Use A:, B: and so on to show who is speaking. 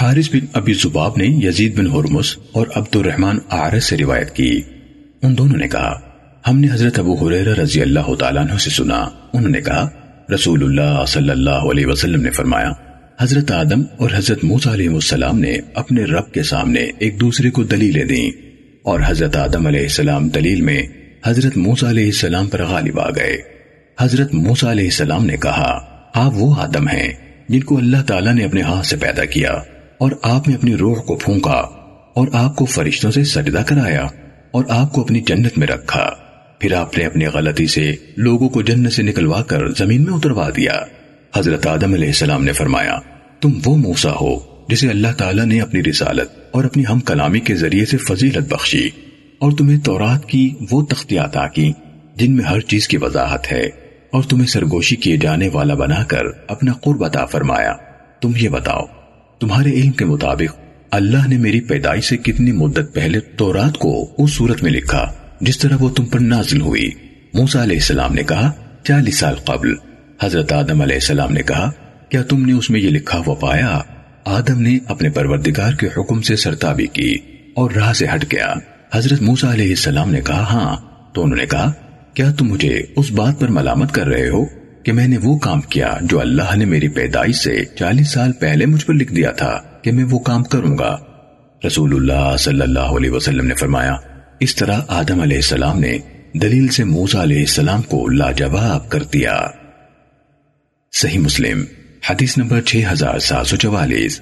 A: حارث بن ابی زباب نے یزید بن حرمس اور عبد الرحمن آرس سے روایت کی۔ ان دونوں نے کہا، ہم نے حضرت ابو حریرہ رضی اللہ تعالیٰ عنہ سے سنا۔ انہوں نے کہا، رسول اللہ صلی اللہ علیہ وسلم نے فرمایا، حضرت آدم اور حضرت موسیٰ علیہ السلام نے اپنے رب کے سامنے ایک دوسرے کو دلیلیں دیں۔ اور حضرت آدم علیہ السلام دلیل میں حضرت موسیٰ علیہ السلام پر غالب آ گئے۔ حضرت موسیٰ علیہ السلام نے کہا آپ وہ آدم ہیں جن کو اللہ تعالیٰ نے اپنے ہاتھ سے پیدا کیا۔ اور آپ نے اپنی روح کو پھونکا اور آپ کو فرشتوں سے سجدہ کرایا اور آپ کو اپنی جنت میں رکھا۔ پھر آپ نے اپنی غلطی سے لوگوں کو جنت سے نکلوا کر زمین میں اتروا دیا۔ حضرت آدم علیہ السلام نے فرمایا، تم وہ موسا ہو جسے اللہ تعالیٰ نے اپنی رسالت اور اپنی ہم کلامی کے ذریعے سے فضیلت بخشی اور تمہیں تورات کی وہ تختیات کی جن میں ہر چیز کی وضاحت ہے اور تمہیں سرگوشی کیے جانے والا بنا کر اپنا قرب عطا فرمایا۔ تم یہ بتاؤ تمہارے علم کے مطابق اللہ نے میری پیدائش سے کتنی مدت پہلے تورات کو اس صورت میں لکھا جس طرح وہ تم پر نازل ہوئی۔ موسا علیہ السلام نے کہا، چالیس سال قبل۔ حضرت آدم علیہ السلام نے کہا، کیا تم نے اس میں یہ لکھا ہوا پایا؟ آدم نے اپنے پروردگار کے حکم سے سرتابی کی اور راہ سے ہٹ گیا۔ حضرت موسا علیہ السلام نے کہا ہاں۔ تو انہوں نے کہا، کیا تم مجھے اس بات پر ملامت کر رہے ہو؟ کہ میں نے وہ کام کیا جو اللہ نے میری پیدائش سے چالیس سال پہلے مجھ پر لکھ دیا تھا کہ میں وہ کام کروں گا۔ رسول اللہ صلی اللہ علیہ وسلم نے فرمایا، اس طرح آدم علیہ السلام نے دلیل سے موسا علیہ السلام کو لاجواب کر دیا۔ صحیح مسلم، حدیث نمبر 6744